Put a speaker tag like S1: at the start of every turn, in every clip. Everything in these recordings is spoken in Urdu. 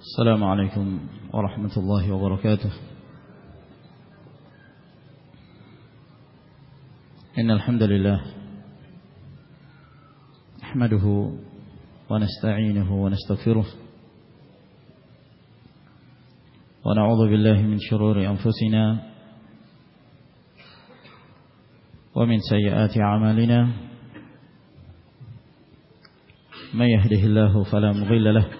S1: السلام عليكم ورحمة الله وبركاته إن الحمد لله نحمده ونستعينه ونستغفره ونعوذ بالله من شرور أنفسنا ومن سيئات عمالنا من يهده الله فلا مغل له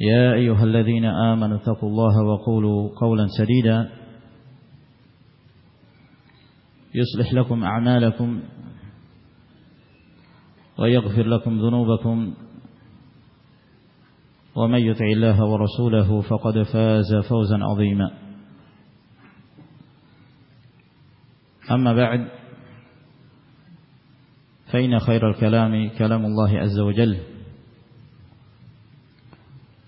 S1: يا أيها الذين آمنوا ثقوا الله وقولوا قولا سديدا يصلح لكم أعمالكم ويغفر لكم ذنوبكم ومن يتعي الله ورسوله فقد فاز فوزا عظيما أما بعد فإن خير الكلام كلام الله عز وجل وقال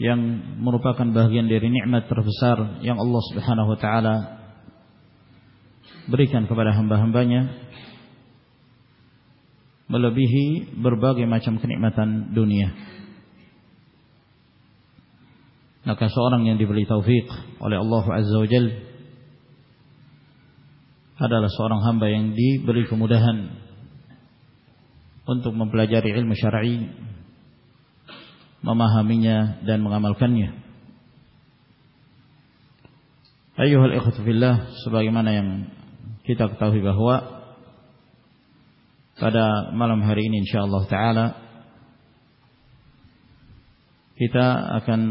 S1: یعن مورپا کن بہ گندر یعن اللہ بریکن خبر سوری مما ہمی دن مغا ملکنیہ سو یہ من کتاب ہوا کام ہو رہی نہیں ان شاء اللہ ہوتا کتا اکن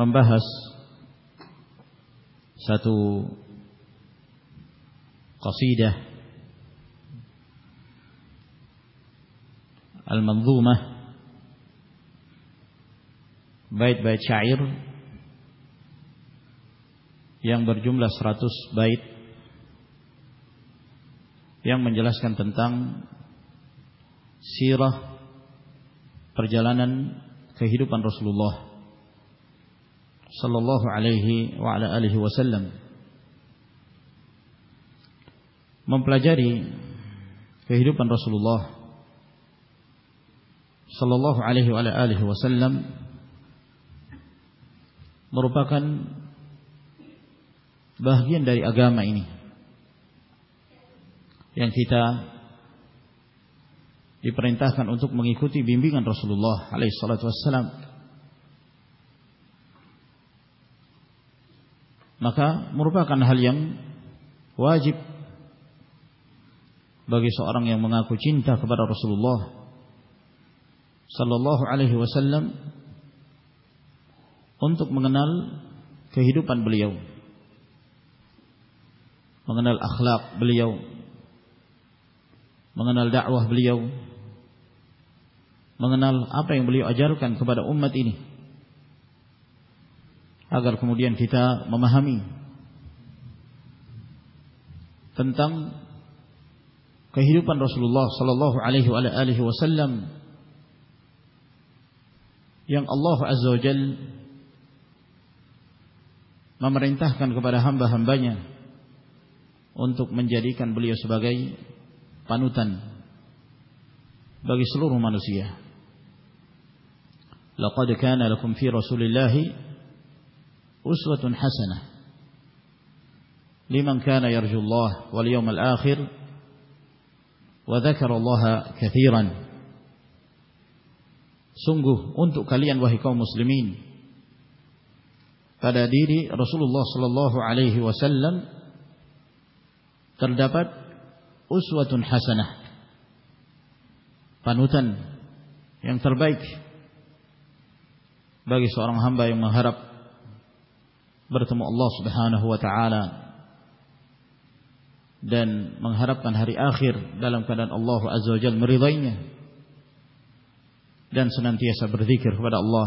S1: ممبس ساتو کسی دل مل بائت بائ چر یام بر جاتوس بائت یاگ سیر پرجلانند رسول اللہ صلی اللہ علیہ وسلم ممپل جاریروپن رسول اللہ صلی اللہ علیہ وسلم مروپا کان بہ داری آگاہیتا اتوک میتی بیمبی گانس لو سلط وسلم مربا کان ہال ہوگی سر منتقب ان تک منگلو پن بلیؤ مگر نال اخلاق بلی مگر نالو بلیؤ مگر نال آپ بلی ہزاروں کن خبر امتی اگر ممہمی پن رسول صلی اللہ علیہ وسلم ممرت ان تک منجری کن بلی بگئی پن تن بگی سلو رومانوسی لک دکھان فی رسولی رسول اللہ صلی اللہ علیہ وسلم حسن پن تر بک سورم ہمربرتم اللہ محرب منہری آخر اللہ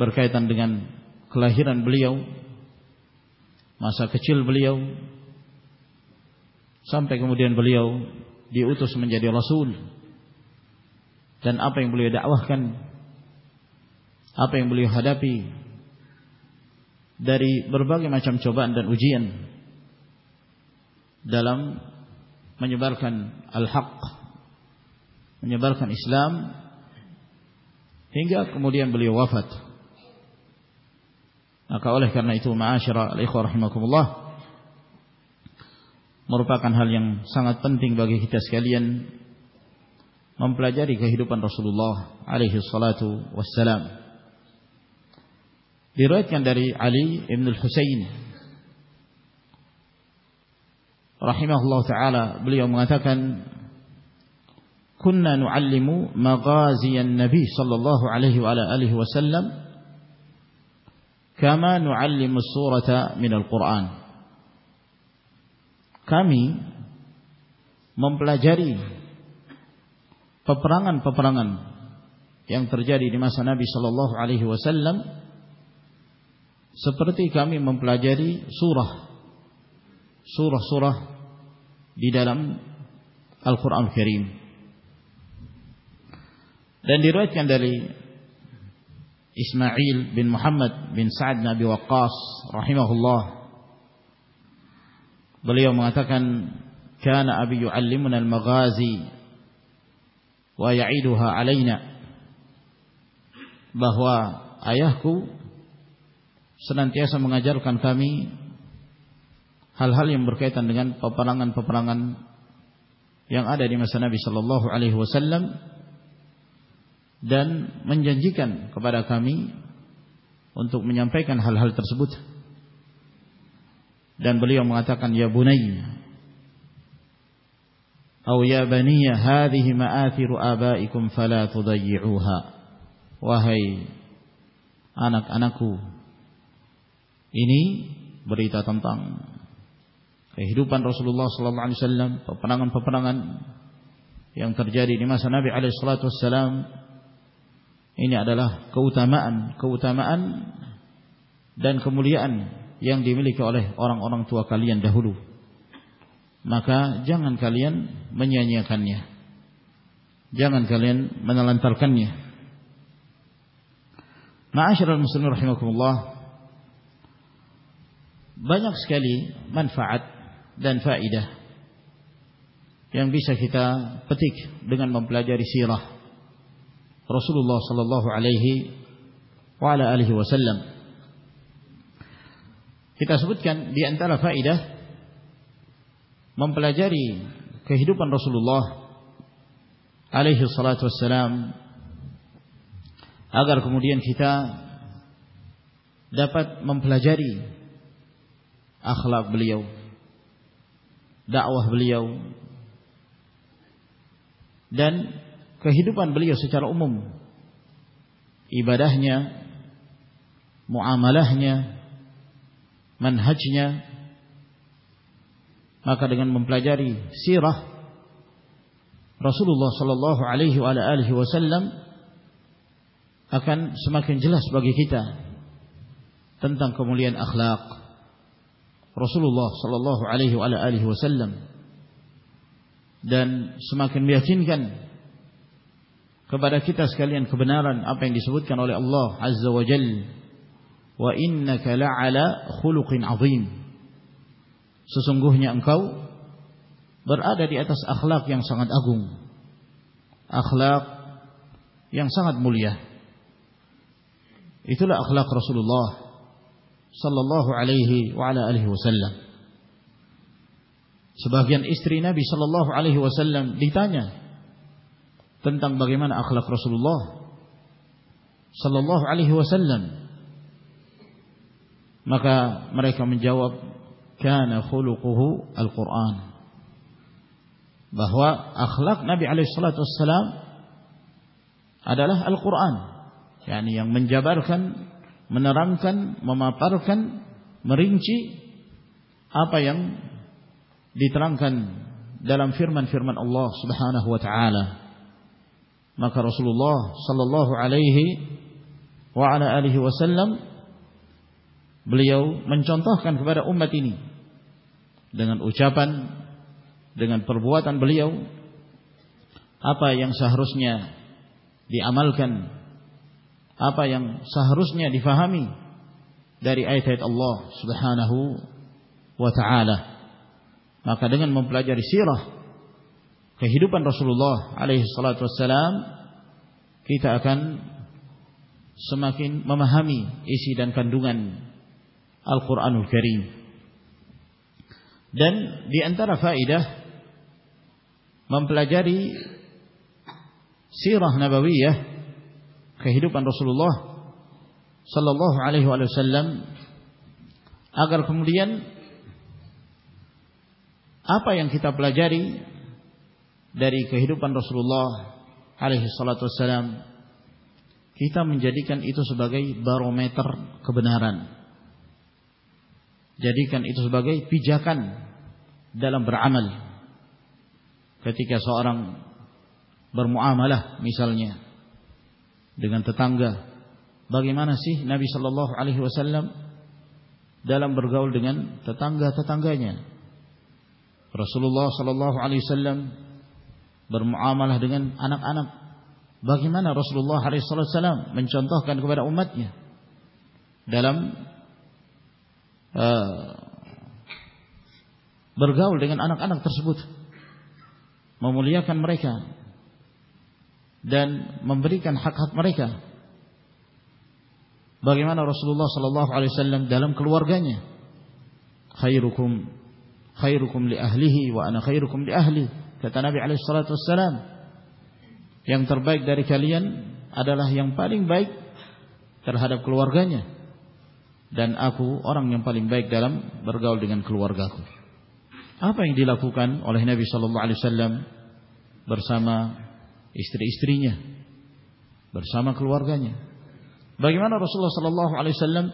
S1: برقئے تنگن کلا ہیرن بلیو ماسا کچل بلیؤ سمپیک موڈن بلیا اتس منجے دے وصول دن آپ بولے آن آپ بولے ہداپی دری بربا کے ما چم چوب انجین دلم مجھے برقن الحق مجھے برقن اسلام ہنگا کموین بلیا وفت Maka oleh karena itu ma'asyara al-ikhwa rahimakumullah merupakan hal yang sangat penting bagi kita sekalian mempelajari kehidupan Rasulullah alaihi salatu wassalam. Diriwayatkan dari Ali bin Al-Husain rahimahullah taala beliau mengatakan kunna nu'allimu maghazi an-nabi sallallahu alaihi wa alihi wasallam پھرما سن سلو سلپرتی اسماعیل بن محمد بن سعد نبی وقاص رحمہ اللہ beliau mengatakan kana abi yuallimuna al-maghazi wa ya'iduha alaina bahwa ayahku senantiasa mengajarkan kami hal-hal yang berkaitan dengan peperangan-peperangan yang ada di masa Nabi sallallahu alaihi wasallam جی ان پیکن اللہ کرم اندا لا منتھا من دن کو ملی دیملی کے لئے اور بھائی منفا دنفا یعن بیساکھا پتیک دن بمپل رسول الله صلى الله عليه وعلى آله وسلم kita sebutkan di antara faedah mempelajari kehidupan Rasulullah alaihi salatu wassalam agar kemudian kita dapat mempelajari akhlak beliau dakwah beliau dan کہی دوپان بلیا من ای برہن من حچلہجاری رسول اللہ صلی اللہ علیہ وسلم سما کن جلحس بگیتا تن اخلاق رسول اللہ صلی اللہ علیہ وسلم دین سماخن میر خبرارخلاق اخلاق یاخلاق رسول اللہ صلی اللہ علیہ وسلم استری ن بھی صلی اللہ علیہ وسلم بگیمن اخلاق رسول علی وسلم سلات وسلم القرآن منجاب من مماپار کن مرینچی آپ دیتر کنم فرمن فرمن اللہ ما کاسل بلیو منچنت حکن امن اچاپان دبوان بلیو اپا یعن سہرسنی امال کن اپا یون سہارسنی فام داری آئی ٹل ما کا دن ممفلا کئیرو پندرسولسلام کئی مماحامی دن کن الن ممپلاجاری بابو کئی پانسلو لو لگر کملیئن آپ یا کتاب لازاری در کہر پن رسول اللہ علیہ وسلم کتمن جدی کنس بگئی برتر جدیک بگئی پی جن دل برل کتیاں تانگ بگئی مانسی نبی صلی اللہ علیہ وسلم دلم بر گولگ رسول اللہ صلی اللہ علیہ وسلم برم عام ہوں گے انک انک باغیمانا رسول اللہ علیہ السلم چند امد گیا ڈیلمبت مامولیا کن مرے کا دین ممبری کن حق حق مرے کا باغی مانا رسول اللہ صلی اللہ علیہ وسلم ڈیلم کڑوار گئے خی رکم خٮٔی رخم لے خی رکوم لے خطانبی علی سلاتم یام تر بائک داری خالی آئیں پالیم بائک کلوار گے دن آخ اور پالی بائک دل بر گن کلوار گا کو آپ دیوانبی صلیہ سلام برسا مسری استری برسا ما کلوار گے بگی مانا رسول صلا اللہ علیہ سلام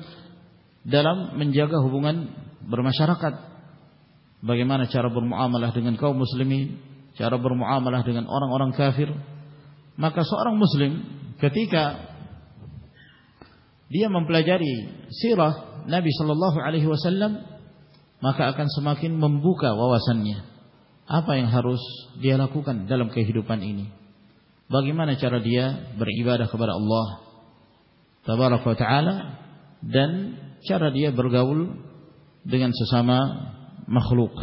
S1: دلام منگنگ برما سراکان بگی مانا چارنگ مسلم چارا برم آم اللہ دن اور مقاصر مسلم کتی ممپل جاری علی وسلام مخاصما ممبو کا سن آپائن ہارس دیہ بغی مانا چاراد اللہ دین چاراد برگاؤل دن سسام مخلوق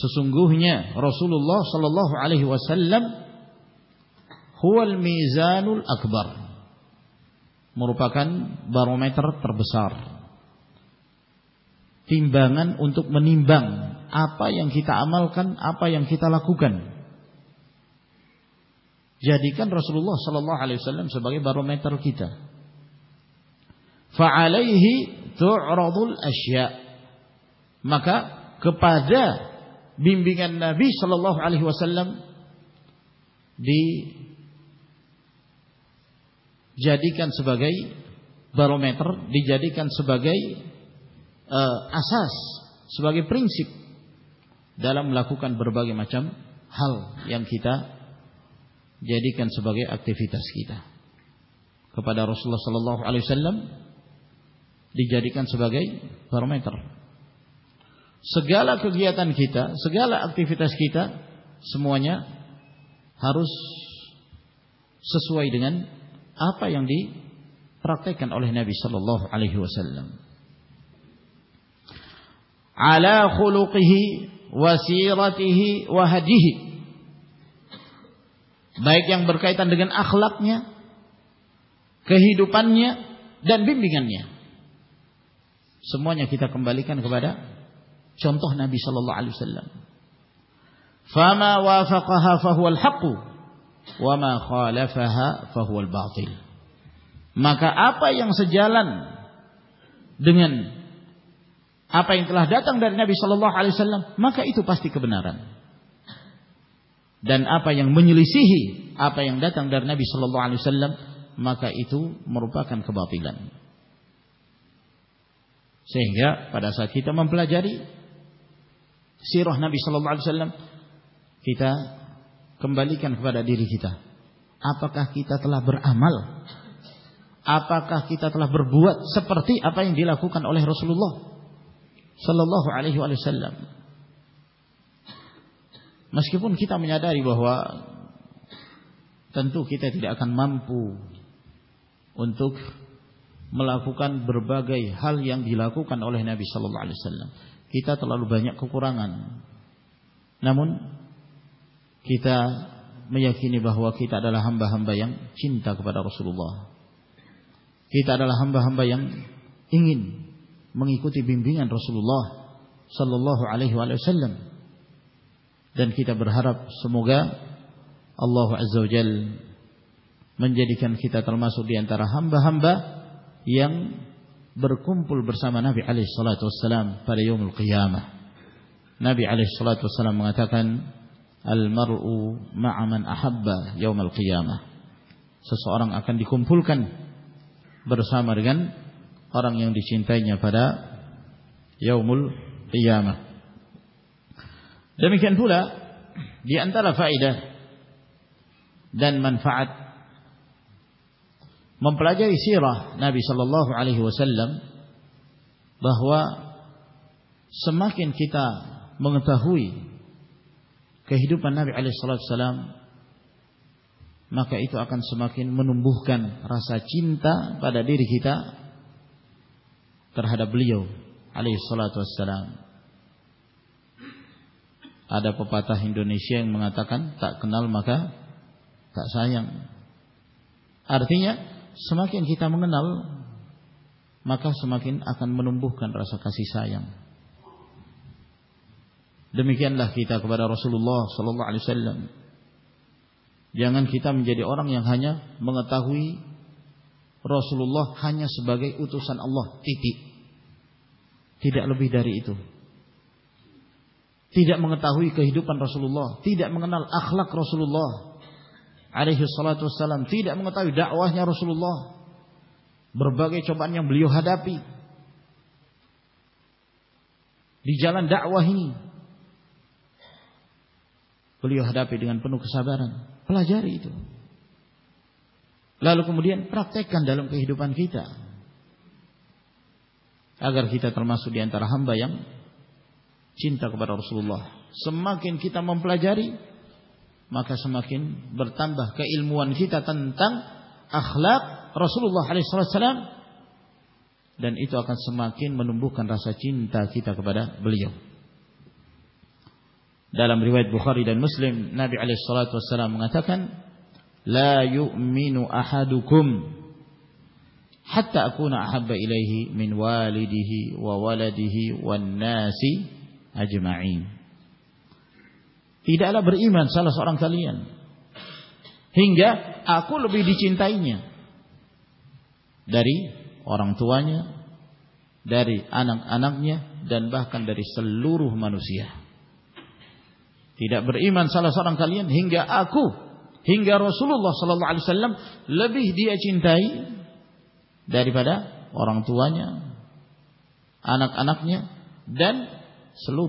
S1: سسنگوئیں رسول اللہ صلی اللہ علیہ وسلم مروپارنکیتا رسول اللہ صلی اللہ علیہ وسلم باگسپ دلام لاکھو ہلکیتا سب علیدی کان سبر سو گیا تو گیا تنتا سو گیا فیتا سیتا سمائیوں بھائی برقائی تندگی سمو جا کتاب لیکن بارا سمت ہونا آلو سرن فا فہل ہپو مپا جلن دن آپ آلو سرلم ماٹو پاسٹی کے بنانے منظور سی اپنیا آلو سرلم مکا یہتو مربا کن باپن سرا سا کھیت مفل جاری سر ہم سلولہ کتا کمبالی ری کتا آپ مسکیپن کتا میری بہو تنگ ممپو انٹو ملاقو کان بربا گئی ہال یام ڈھیلاو کان سلح علیہ سلام کتا لوبو کو رام کئی نیبا ہوا کلابا ہام چینتا بات کتا ہم منتی بھیمبین رسو لوال سلنگ دن کتاب برحراب سمو گا اللہ منجلی کن کل ماسوار یم برقمپل برسا ما نابی علی سلاۃسلم کئی ما نبی علی سلاۃسلام المار اہابمال کئی ما سو اور اکن کمفلکن برسا مر گن اور اور ٹائمل گئی مینفولا گیاندار آفر دن منفا ممپاج اسے بہت نابی سولہ آل ہوا سل بہ ہوا سما کن کھیتا مہی دابی علی سولا سلام مکا اتوان صما کن من بوقن راسا چنتا ڈر کتاو آل سلاد سلام آدھا پپا تا ہندو نیشن ماں اتاقن کا سما سما کن کھیت منگا نل مقاصما کن آل بو گانا سکاسی سا دمکین لاکھ کتاب رسول لو سلو لو آسل جان کھیت مجھے جی اور مگر تاہوی رسلو لائن صبح سن لو تیتی تی دلواری اتو تی دیکھ منگا تاہی کئی دبر سول لو تی دیکھ مگر نال آخلا رسول لو ارے گیتا اگر گیتا ترما سو دیا ہم بائم چنتا کو بار رسل لو میتا مم پلا جاری maka semakin bertambah keilmuan kita tentang akhlak Rasulullah sallallahu alaihi wasallam dan itu akan semakin menumbuhkan rasa cinta kita kepada beliau. Dalam riwayat Bukhari dan Muslim Nabi alaihi salatu wasallam mengatakan la yu'minu ahadukum hatta akuna ahabba ilaihi min walidihi wa waladihi wan nasi ajma'in. بران سالس اور لینتائی دری اور داری آنک آنا دن بھا دلور ایمان سال اور کالگیا آخو ہنگیا رو سلو سلو سرلم لبی چنتائی داری بھا اور آنا دین سلور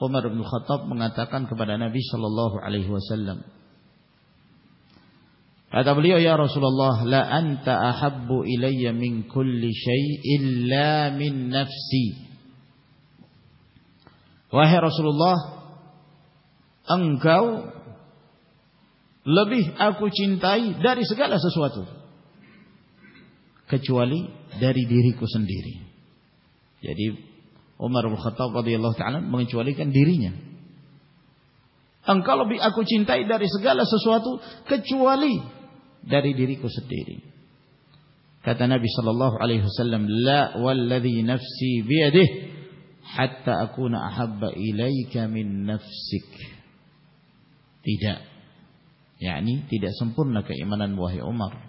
S1: Umar bin Khattab mengatakan kepada Nabi sallallahu alaihi wasallam Kata beliau ya Rasulullah la anta ahabbu ilayya min kulli shay illa min nafsi Wahai Rasulullah engkau lebih aku cintai dari segala sesuatu kecuali dari diriku sendiri Jadi خطوائی سو چولی داری دھیری کو سلحسلم یا سمپورن واحد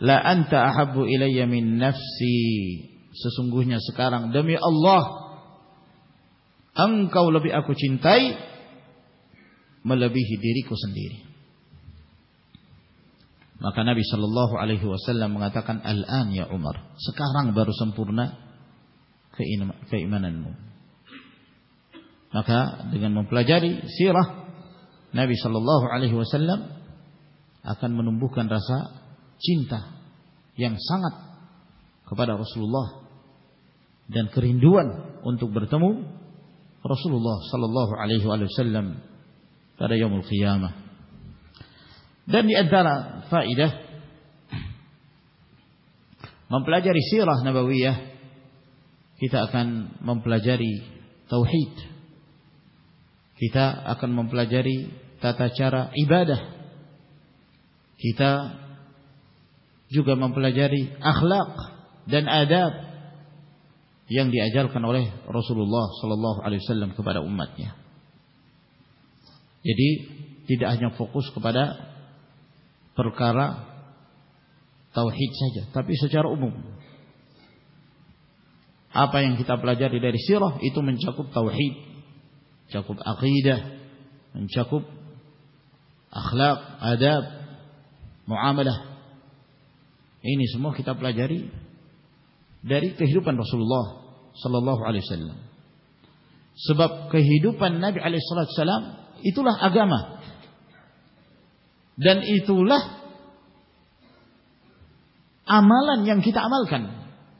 S1: برسمپوری راہ نبی صلح وسلام اکن بھوکن رسا چنتا یا سنگ خبرا رسول اللہ دن کر ہندو انتوک برتم رسول اللہ صلی اللہ علیہ السلام ممپلا جاری بابو کتا اکن ممپلا جاری کتا اکن ممپلا جاری تا تا چارہ گیتا جگہ جاری دین آدیب یعن آئر کنورے رسول اللہ صلاح علیہ السلام کو بارا امت گیا فوکس کو بارہ پرکارا چار اپن کتاب یہ تو آخلا آدیب عیسم کتاب لری ڈیری پان روسلو پان سلام آگام کتاب کہی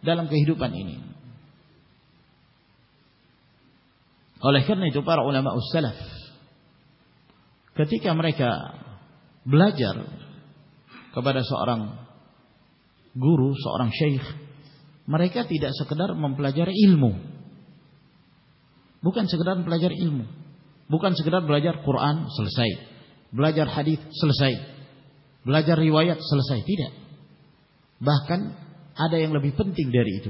S1: دل نہیں تور کا بلاجر خبر سو اور گرو سور شیخ مارکیا ممپلاجر پلاجار بلاجر فرآن ہریفائی پن تک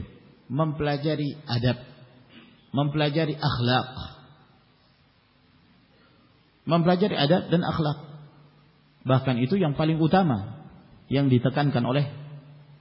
S1: ممپلاجاری پالی گو تا دیتا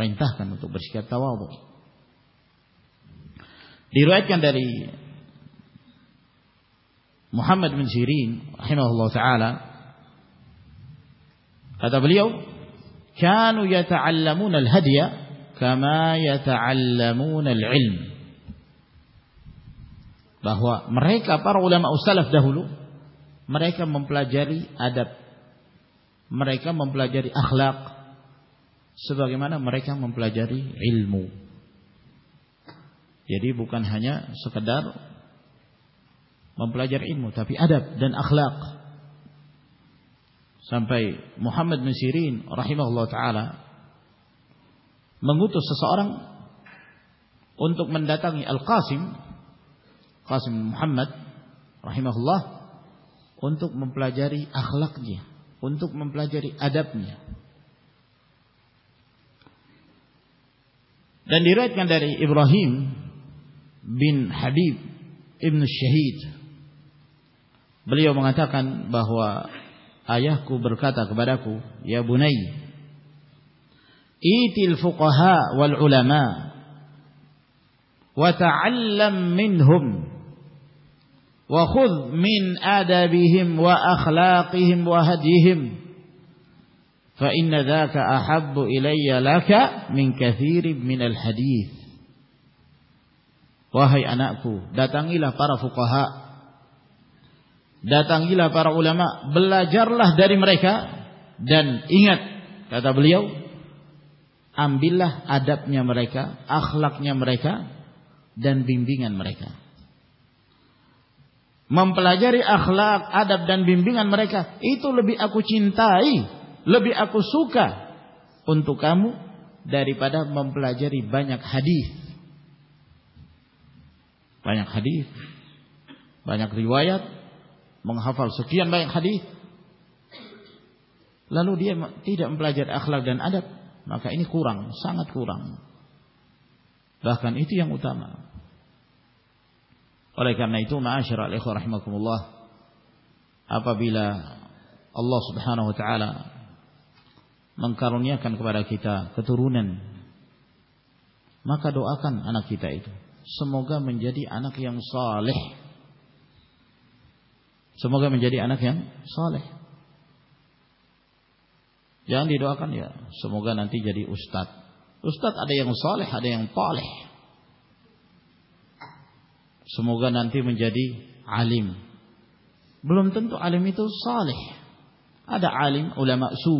S1: انتہ کرنا تو بش کیا توا بچ کے اندر محمد منظرین سے لفظ بولو مرح کا ممپلا جری ادب مر کا ممبلہ جری اخلاق صدی مانا مر کیا ممپلا جری علم یری بوکنہ ممبلہ جر علم ادب دن اخلاق سمپائی محمد نشیرین اور رحم اللہ تو آر منگو تو سسارنگ ان تک من داتا القاسم قاسم محمد رحم اللہ ان تک ممپلا جری اخلقیا ان تک ممپلا جری ادب نے ابراہیم بن حبیب ابن شہید بلی وہ ماتا کن بہ آیا کو برقا تقبرہ کو یا بنئی ایکا ون ہوم و خود منبیم و اخلاقیم و حجیم پار دا تلا پارا ملا جرلا داریم ریکا دن بلیو آملہ آداب نام رکھا اخلاق نام رکھا دن بھی ممپلا جر آخ آداب یہ تو آپ چنتائی لبی آپ سو کا ماری پیدا بمپلا جریک ریوایا خوران سانگ خوران کر من کرونیتا سموگانتی جدی استاد استاد سو لگ پال سموگ نان تی منجادی آلیم بلند آئی تو سوال آلیم اولا سو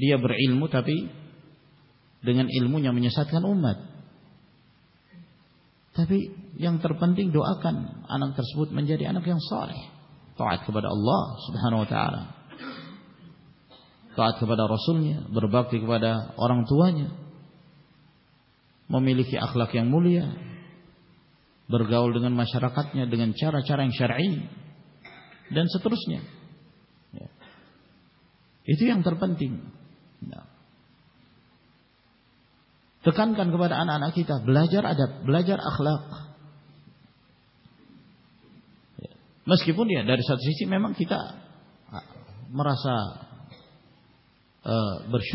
S1: دیا برم تبھی بدا اللہ رسول اور ممی لکھی آخلا کیوں مولی بر گو دن ماشاطے شرائی سے پنتی تو بار بلاجار اخلاق مس کے بولے ڈیڑھ سات سیچ میں مراسا برس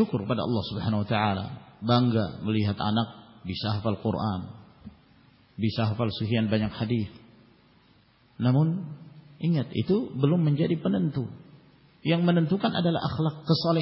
S1: بن گا بلی ہاتھ آنا کورساپال سہی آن بجا خدی نما اتو بل منظر پنندو ایم منتوان اخلاق کسوانے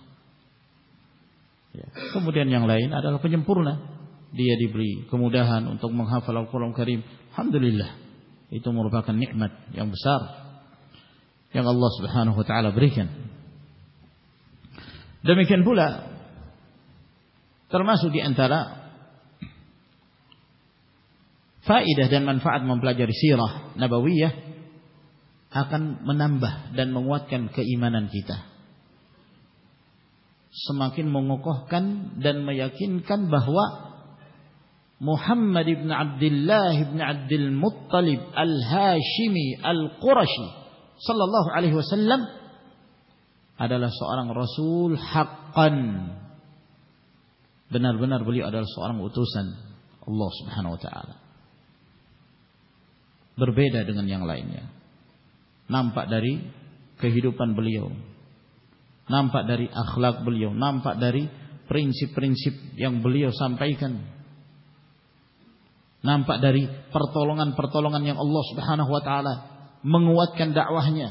S1: لائن پوری دہنٹ ما فل کرم حمد اللہ یہ تو مرف اکنٹ برین بولا کرما سو کی اینترا فا دن فا ملا جی رو نبی سماقین بربے دنیا نام پادی روپن نمپ دری اخلاق بلیا نمپسی بلیا سمپی کن نامپری پرتلنگان پرتلنگان ہوتا تال منگوایا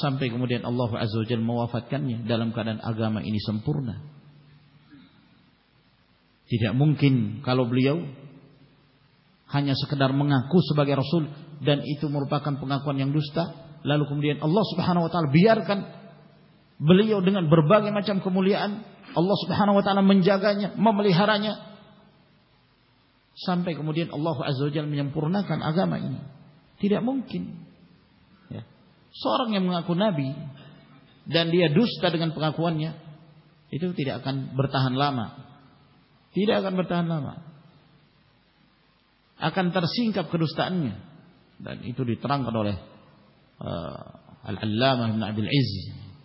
S1: سمپے کمرے دل کر آگام ہے سمپورن ممکن کالو بلیا ہن سکدار منگا کس بگے رسول دن اتو مرپا کن بہا کون لوستا لالو کمر اللہ سبان ہوا تال بار کن بلیا ادا بربا گیم کملیاں اللہ سب ہر مجھے آگا ممالک ہراجی سمپے کو ملیاں اللہ خوب پورنا آگام تیرے ممکن سور لے ڈوستا پکا کو برتاح لاما تیرے گان برتا ہن لاما آن ترسی کاپ ڈوستا ترام کا ڈالے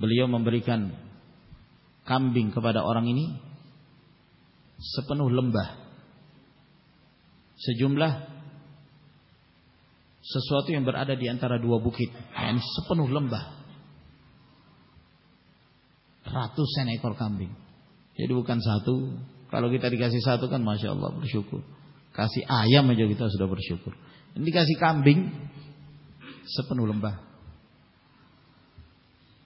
S1: بل امری کان کام بھینگ کبا دمبا بکن کا لوگ سپن لمبا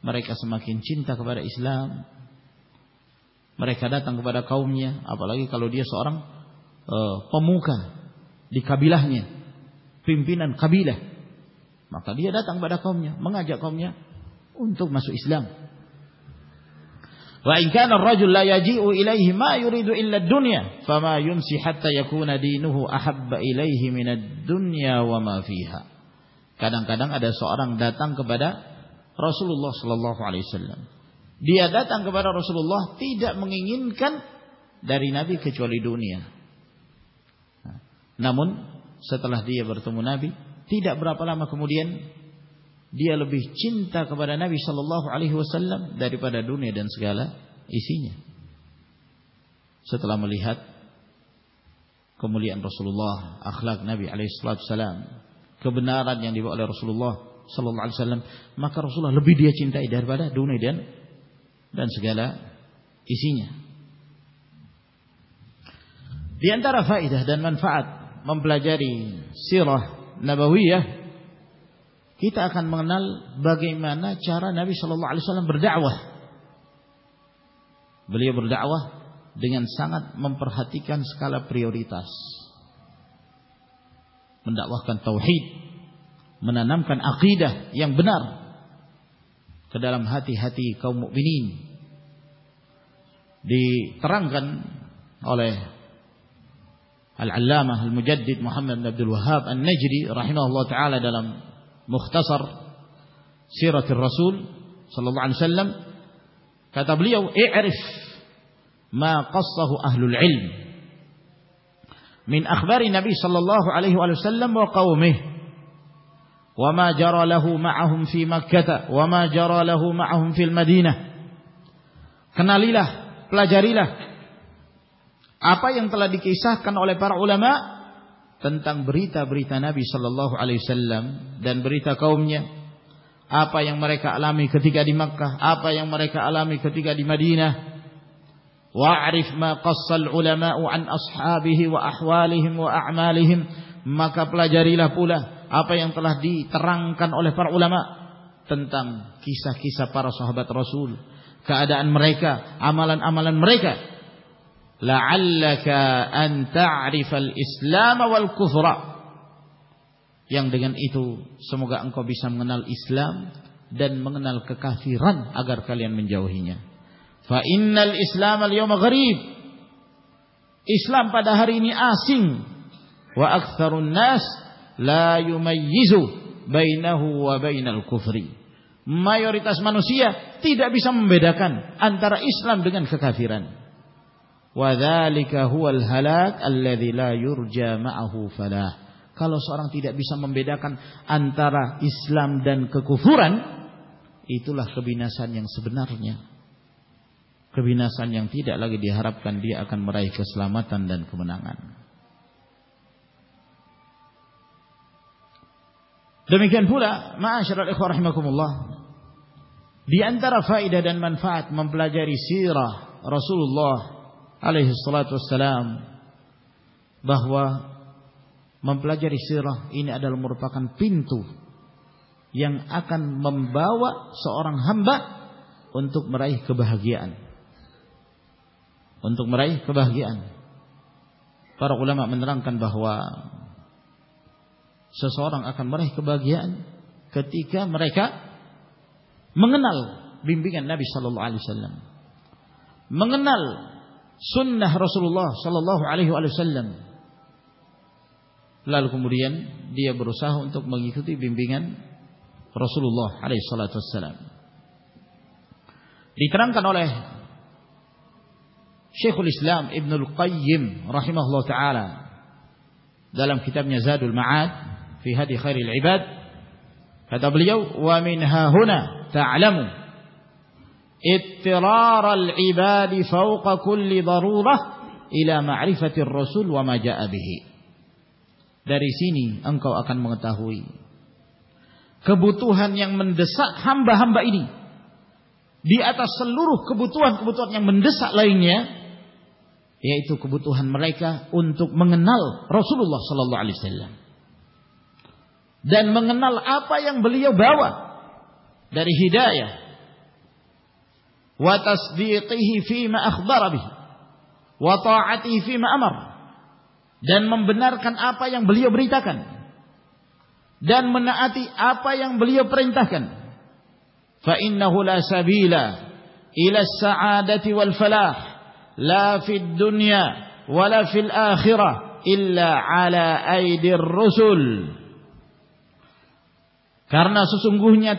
S1: اگر مرکسما کن چنتا مر خدا تنگ برقل سو رنگ پموکھی پیمپین کبھی ادب منگا جسلیہ نو اہدی ادا سو رنگ بد رسول صلی اللہ علیہسلم دیہ دا تن بارا رسول لابینکن داری نا بھی کچوالی دونی نامن ستلابی تھی دبراب میئن دیا چنتا نا سلو لم داری بار ایسی چتلاملی کملی آسلو لکھ لکھ نابی آل سال کبھی آلیہ رسول لم مکا رسلا لبھی چنتائی داری باد دو نی دن دن من فمبل جی بہ ہوئی کتا من بگی میں چارہ نبی سولہ ولی سولہ برج آلے برج آوا دین سنگ ممپر حتیق پریوری تس منق من کن آخری یانگنر ke dalam hati-hati kaum mukminin. Diterangkan oleh Al-Allamah Al-Mujaddid Muhammad bin Abdul Wahhab An-Najdi rahimahullah taala dalam Mukhtasar Siratul Rasul sallallahu alaihi wasallam kata beliau i'rif ma qassahu ahlul ilm min akhbari nabi sallallahu alaihi wasallam wa qaumihi وما جرى له معهم في مكة وما جرى له معهم في المدينة kenalilah pelajarilah apa yang telah dikisahkan oleh para ulama tentang berita-berita Nabi sallallahu alaihi wasallam dan berita kaumnya apa yang mereka alami ketika di Makkah apa yang mereka alami ketika di Madinah wa'rif ma qassa al-ulama'u an ashabihi wa ahwalihim wa a'malihim maka pelajarilah pula آپ دی تران کن تما پار سوبت رسول اسلامل منجواسل غریب اسلام پا دہری آ سنسر تی دبداس اور یہ تو لبینا سن سب کبھی نا سنیا تی دراب کان بھی مرائی متن دن کو دیکھیے پورا کم لو رافن فاٹ ممپلا جاری رسول ممپلاجاری اندل مورپا کان پنٹو ین آ ممب سمب ان بہ گیا مرحیاں پارک مندر کان بہوا سس اور منگنال منگنل لال کم ڈی بڑو سا رسل اللہ ریترن کان شیخ السلام ابن الم رحم کتاب نے في هدي خير العباد هذا بليو ومنها هنا تعلم اضطرار العباد فوق كل ضرورة إلى معرفة الرسول وما جاء به dari sini engkau akan mengetahui kebutuhan yang mendesak hamba-hamba ini di atas seluruh kebutuhan-kebutuhan yang mendesak lainnya yaitu kebutuhan mereka untuk mengenal Rasulullah sallallahu alaihi wasallam جنم نل آپ جنم بن آپ جنم آپ بلی دنیا کرنا سو سم گویاں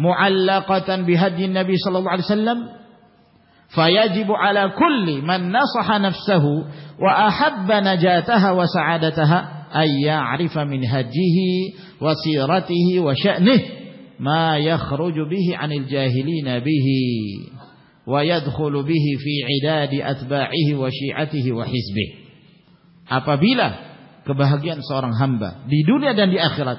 S1: لال لالی نبی صلی اللہ علیہ وسلم فيجب على كل من نصح نفسه وأحب نجاتها وسعادتها أن يعرف من هجه وسيرته وشأنه ما يخرج به عن الجاهلين به ويدخل به في عداد أتباعه وشيعته وحزبه apabila kebahagiaan seorang hamba di dunia dan di akhirat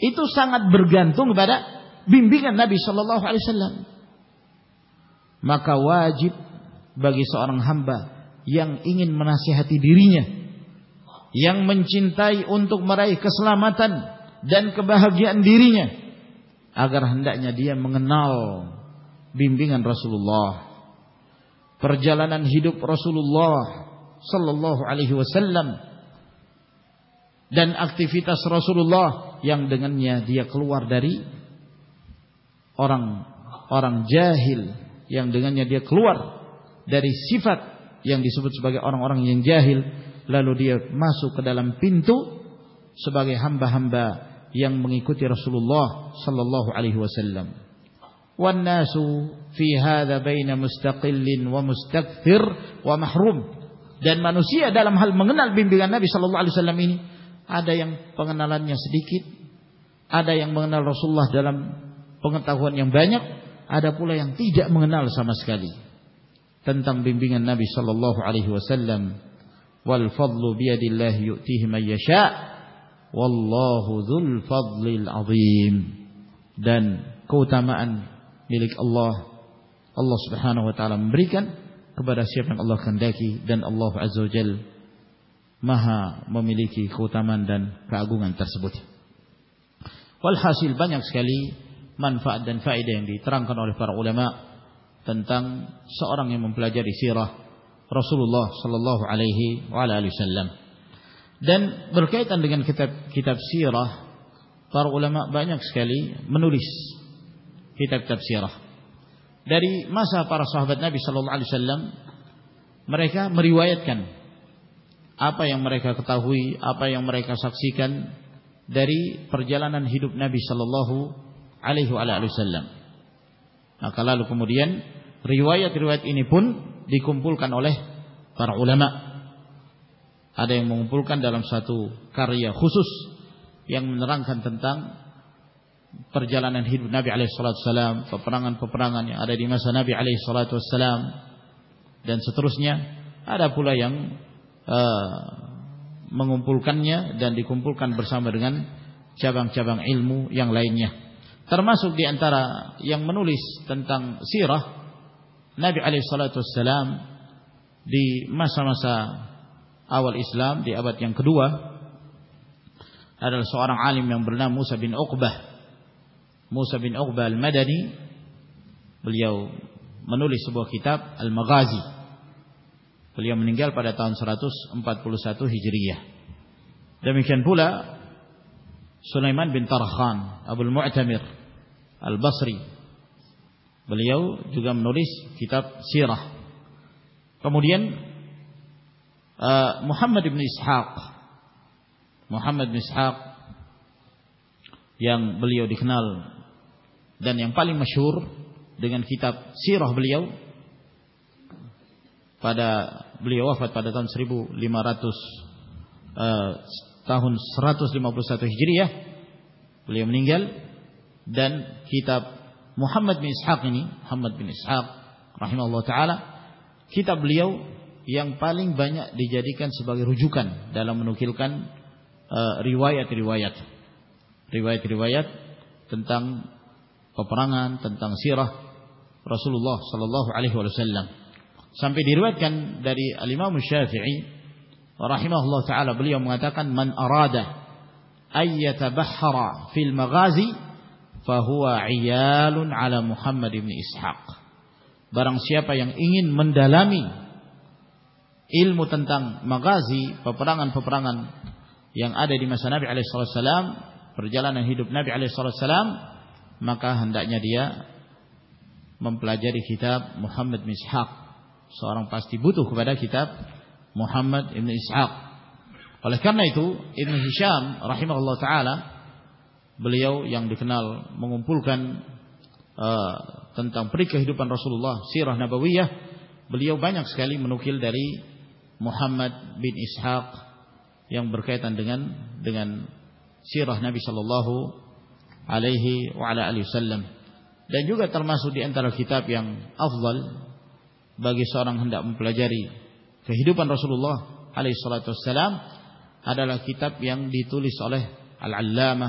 S1: itu sangat bergantung kepada bimbingan Nabi Shallallahu Alaihi Wasallam مقا وا جیب بگی سو اور ہمب یعن ان سے ہاتھی دریے ین من چنتائی انتو مرائی کسلا ماتن جن کو بہ گی این دیر اگر ہندی مگر ناؤ بیمبیگن رسول لن ہسول لہ سلسلام جن اکتی فیتاس رسول لہ ین دنگنیا دیا کلوار داری اور جہل yang dengannya dia keluar dari sifat yang disebut sebagai orang-orang yang jahil lalu dia masuk ke dalam pintu sebagai hamba-hamba yang mengikuti Rasulullah sallallahu alaihi wasallam wan nasu fi hadza baina mustaqillin wa mustakthir wa mahrum dan manusia dalam hal mengenal bimbingan Nabi sallallahu alaihi wasallam ini ada yang pengenalannya sedikit ada yang mengenal Rasulullah dalam pengetahuan yang banyak ada pula yang tidak mengenal sama sekali tentang bimbingan Nabi sallallahu alaihi wasallam wal fadlu biyadillah yu'tihi may yasha wallahu dzul fadlil azim dan keutamaan milik Allah Allah Subhanahu wa taala memberikan kepada siapa yang Allah kehendaki dan Allah azza jal maha memiliki keutamaan dan keagungan tersebut walhasil banyak sekali بائ نسلی منوریسری مرک مریت کن آپ کتا ہو سکسی کن ڈیری پرجالانند الحسلام کلا لکومرین ریوایت ریوائت ان پُن دی کمپول کانے اولما ارے مغم پلکان دم ساتو کاریا خسوس یعن کان تھرجالبی آلح سولہ سلام پپرانگان پپرانگانے نبی الحلۃ السلام دین سترسنی ارپولہ ملکنیا دین دی کمپلکان برسا مرغن چیبنگ چیبیں المو یاں لائن سنمان بن تر خان ابو المتمیر الباسریس کتاب شیر کموڈین محمد بلیو دیکھنال پال مشہور دن کتب شیرا پادا شریبو لیما راتس تاہون راتوس لیما پرساد ہجری منگل dan kitab Muhammad bin Ishaq ini Muhammad bin Ishaq rahimahullah ta'ala kitab beliau yang paling banyak dijadikan sebagai rujukan dalam menukilkan riwayat-riwayat uh, riwayat-riwayat tentang peperangan tentang sirah Rasulullah sallallahu alaihi wasallam sampai diriwayatkan dari Al-Imam Syafi'i rahimahullah taala beliau mengatakan man arada ayyatabahhara fil maghazi ممپ جی کتاب محمد میسح پاستی بوتھا کتاب محمد والے بلیو یوگ دکھنال مغوم پل کن تنہی پن روس لہنا بابو بلیو بائ نسالی منوقل داری محمد بیساک یوگ برقیا تنگن سی روحنا سلح علی میلب یعن افبل باغیسوریڈو پن روسول للیح السلۃ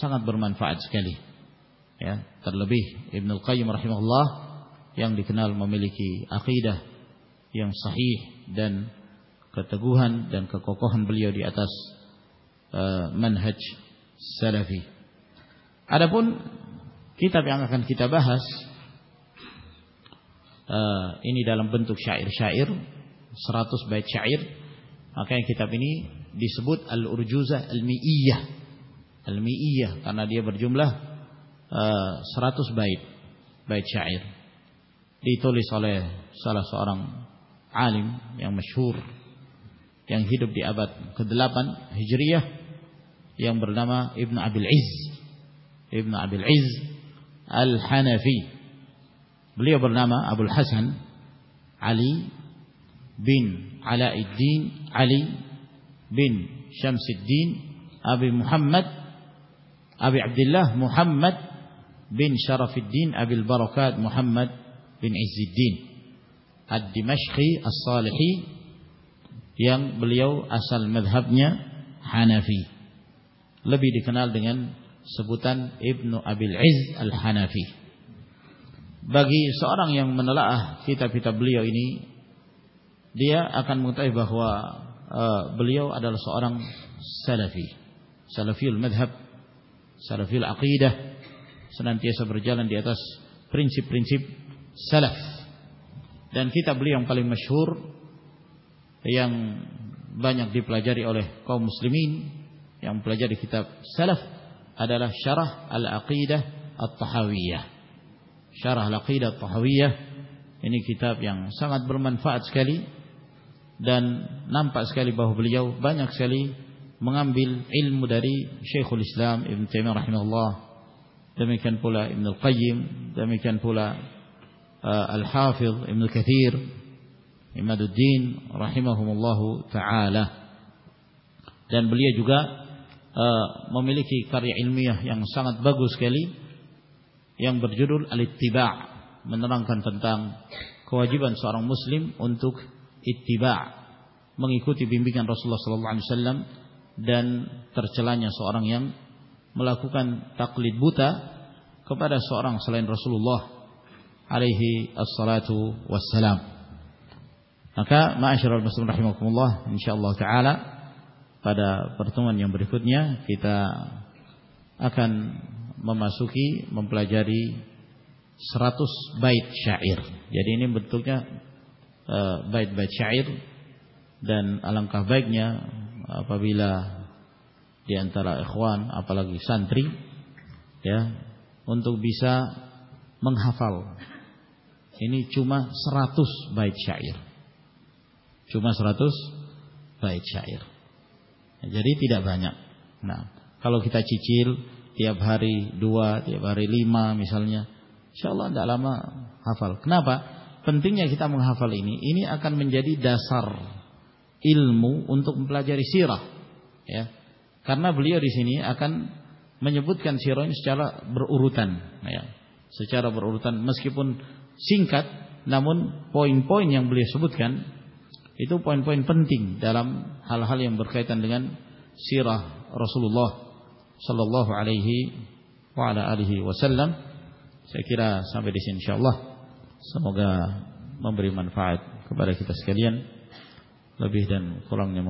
S1: سنات برفاجی رحم اللہ کتابس سراتس بائی بائیر علیم یادلا پن ہیہ یا برنامہ ابول حسن علی بن علادی علی بن شمشدین اب محمد ابی عبداللہ محمد بن شرف الدین ابی البرکات محمد بن عز الدین الدمشقی الصالحی yang beliau asal madhabnya Hanafi lebih dikenal dengan sebutan Ibnu Abil Izz Al-Hanafi bagi seorang yang menelaah kitab-kitab beliau ini dia akan mengetahui bahwa uh, beliau adalah seorang salafi salafiul madhab سرفی القی دن پرینسیپ سلف دین کتاب لال مشہور کتاب سلف الحر القید شارہ اللہ انتاب یا سماج برہ منفا آج کا دین نام آج کال بہوبلی اور بن آج مغام بل الری شیخ السلام اللہ جگہ برج البا من خن تما جیبنسلیم انتوکھ اتیبا رسول اللہ عمل وسلام ملا کملیت بوتا سوران سلائی رسول مما سکی ممپل سرات بائر جیری نے برتھ بائ بائی چاہ بائی خوانگ سانتریشا منگ ہافالات بھائی شائر چوما سراتی کا چیل تیا بھاری ڈوا تیا بھاری لیما مثال نہ کھیت مگر ہافال کارنا بلی ارسی نی این بت خان سر اروتن چارا بر ارتن مجھ کے پن سن کت نام پوئن پوئنیاں سو بت خان یہ تو پوین پوین پن تین دل ہال حال برقائی سیرہ رسللم فائدہ کھیتین بھی